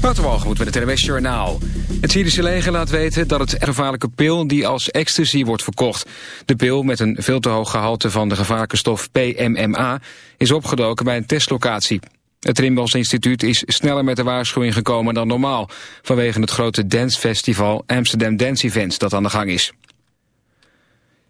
Waterwalgemoed met het NWS Journaal. Het Syrische leger laat weten dat het gevaarlijke pil die als ecstasy wordt verkocht. De pil met een veel te hoog gehalte van de gevaarlijke stof PMMA is opgedoken bij een testlocatie. Het Rimbos Instituut is sneller met de waarschuwing gekomen dan normaal... vanwege het grote dancefestival Amsterdam Dance Event dat aan de gang is.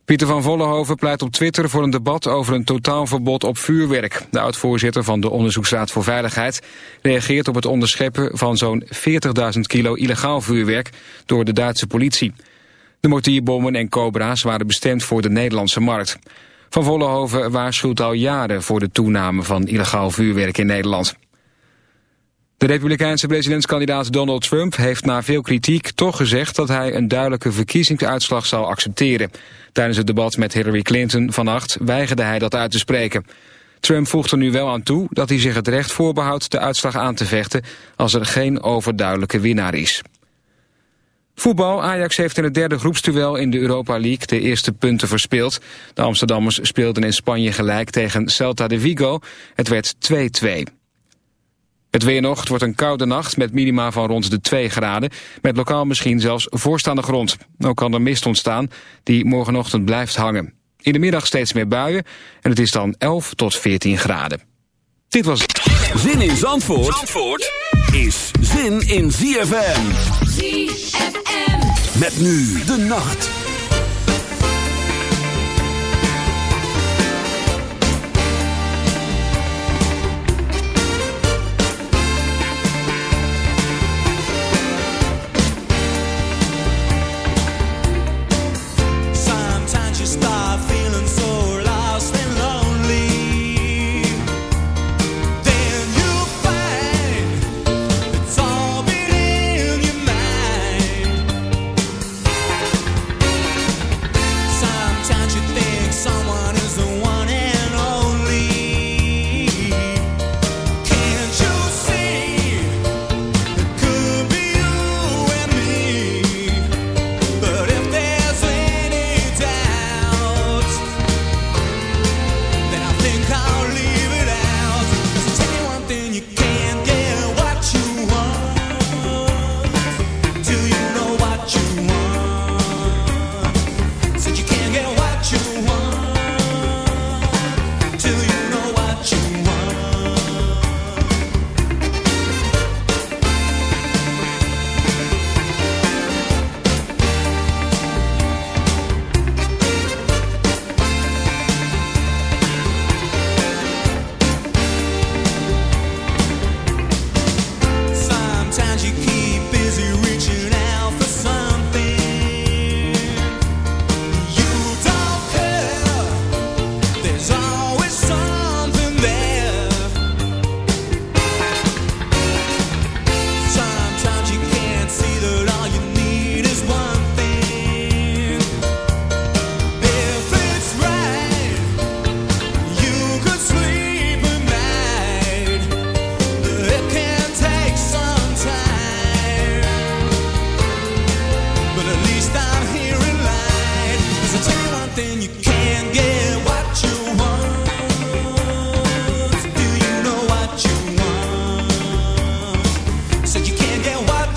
Pieter van Vollenhoven pleit op Twitter voor een debat over een totaalverbod op vuurwerk. De oud-voorzitter van de Onderzoeksraad voor Veiligheid reageert op het onderscheppen van zo'n 40.000 kilo illegaal vuurwerk door de Duitse politie. De mortierbommen en cobra's waren bestemd voor de Nederlandse markt. Van Vollenhoven waarschuwt al jaren voor de toename van illegaal vuurwerk in Nederland. De republikeinse presidentskandidaat Donald Trump heeft na veel kritiek toch gezegd dat hij een duidelijke verkiezingsuitslag zal accepteren. Tijdens het debat met Hillary Clinton vannacht weigerde hij dat uit te spreken. Trump voegt er nu wel aan toe dat hij zich het recht voorbehoudt de uitslag aan te vechten als er geen overduidelijke winnaar is. Voetbal. Ajax heeft in het derde groepstuel in de Europa League de eerste punten verspeeld. De Amsterdammers speelden in Spanje gelijk tegen Celta de Vigo. Het werd 2-2. Het weer nog, het wordt een koude nacht met minima van rond de 2 graden. Met lokaal misschien zelfs voorstaande grond. Ook kan er mist ontstaan die morgenochtend blijft hangen. In de middag steeds meer buien en het is dan 11 tot 14 graden. Dit was... Zin in Zandvoort, Zandvoort is zin in ZFM. ZFM. Met nu de nacht.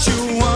you want.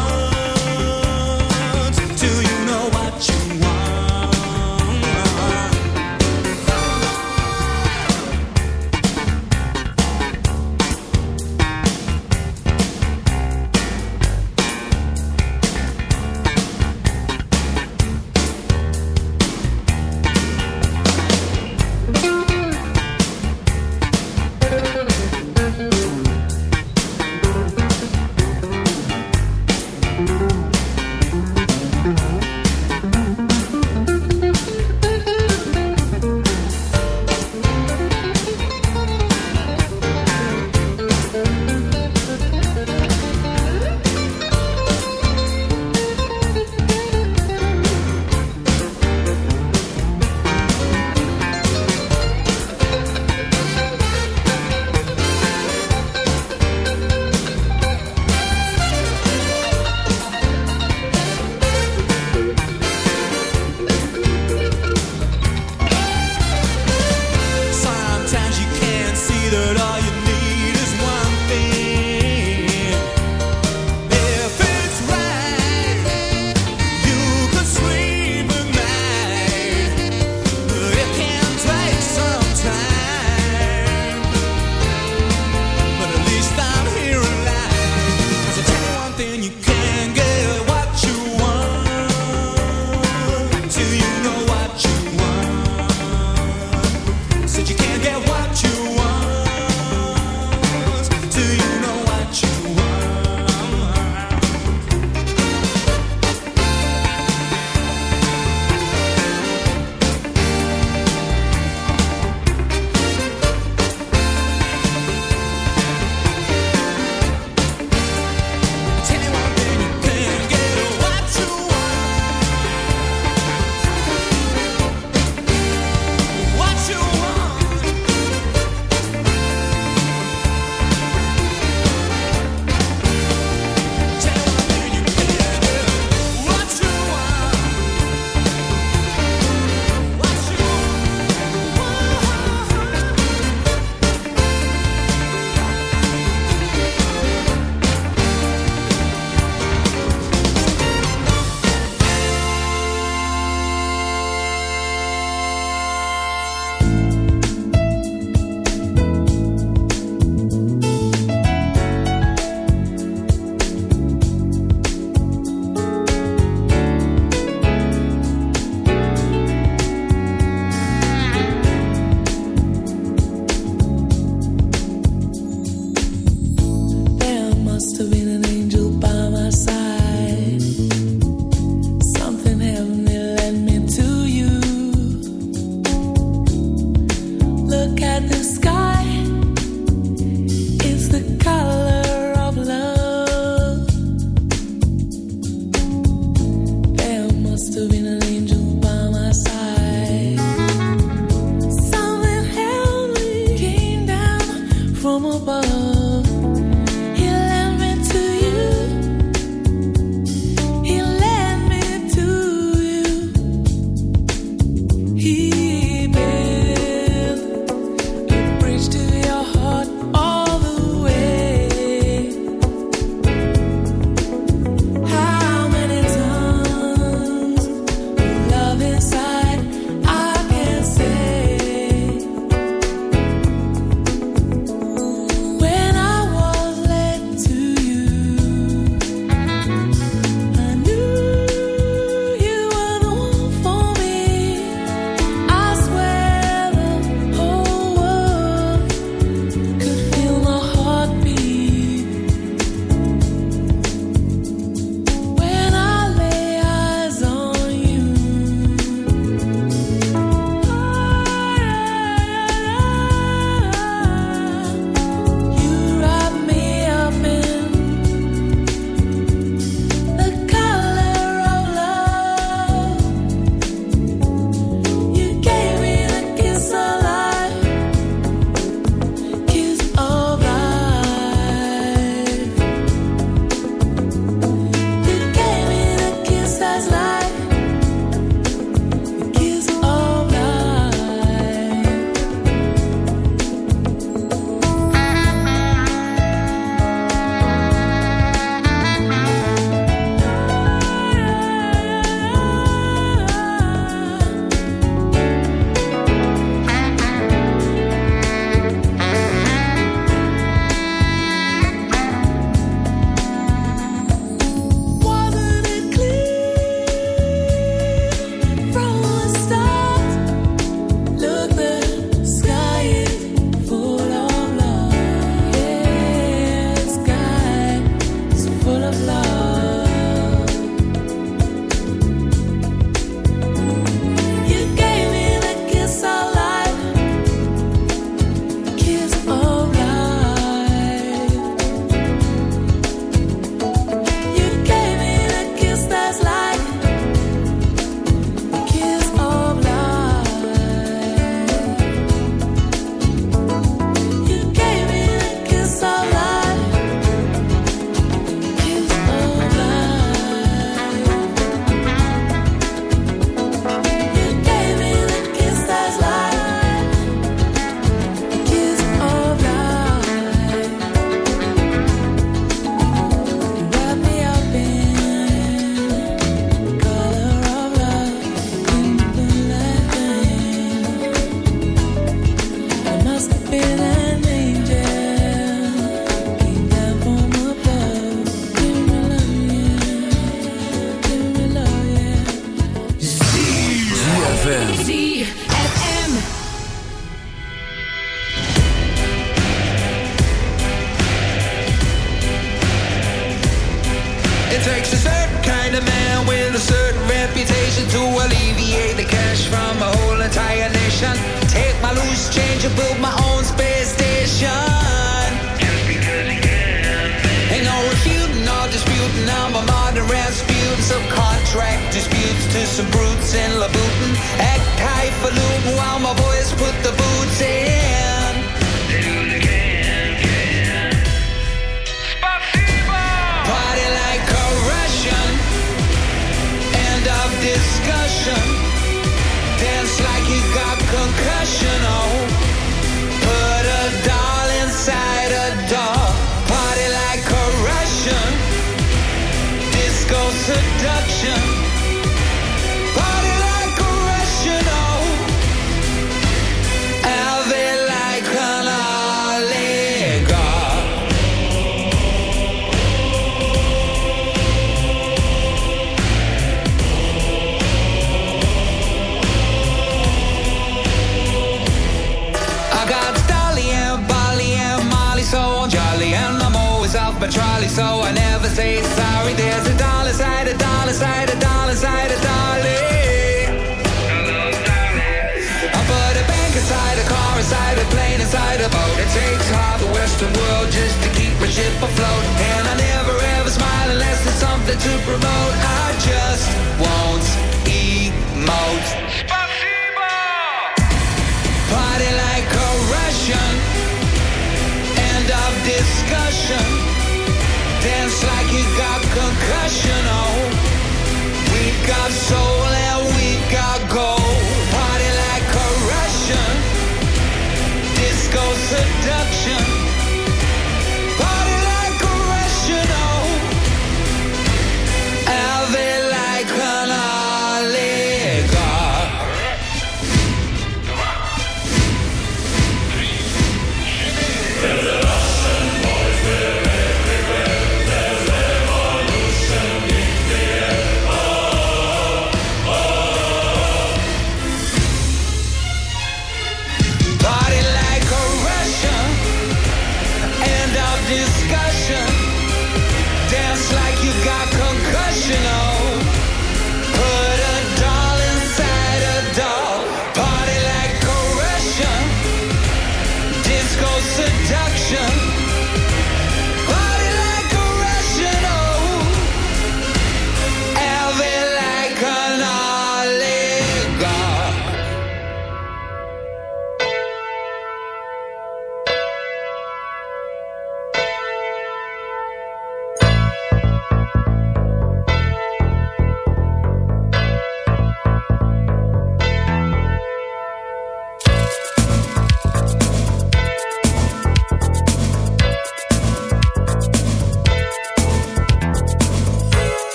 I just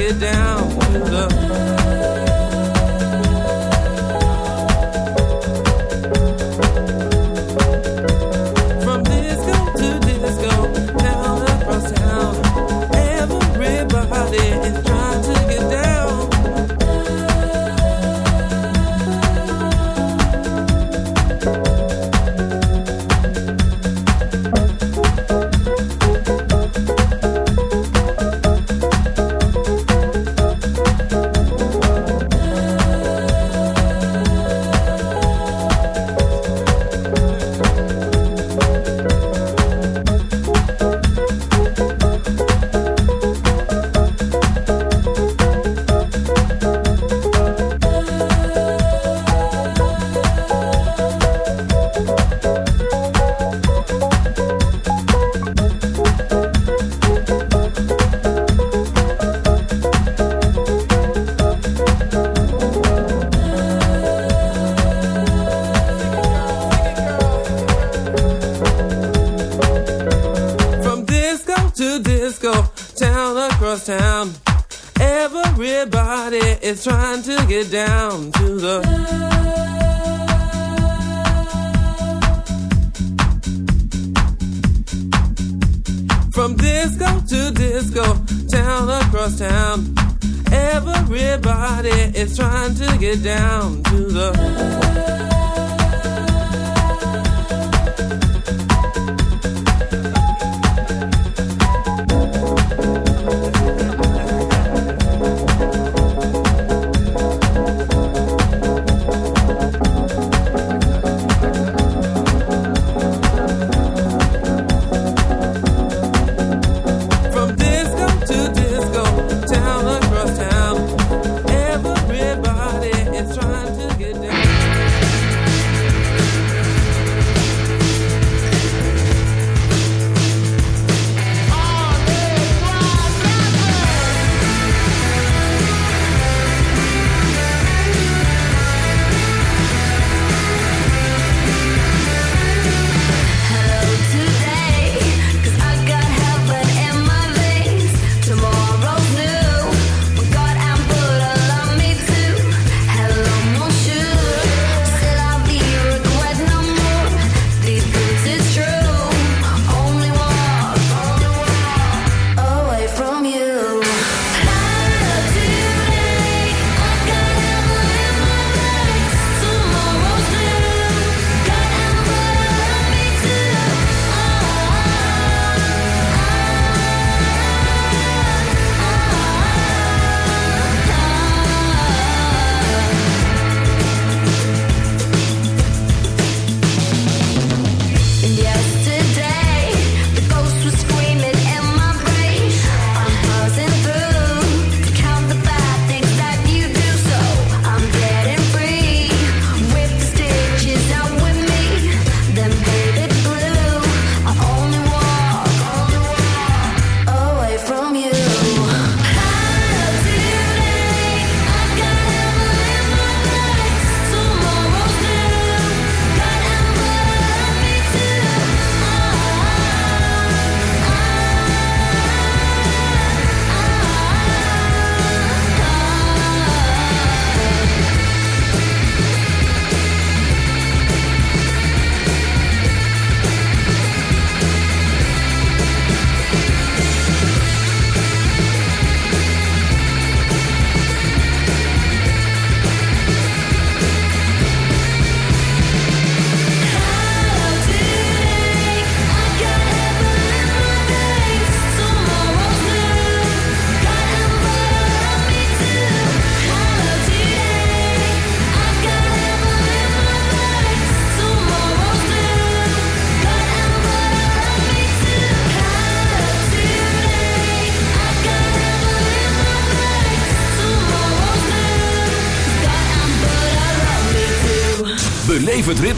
get down.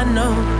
I know.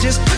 just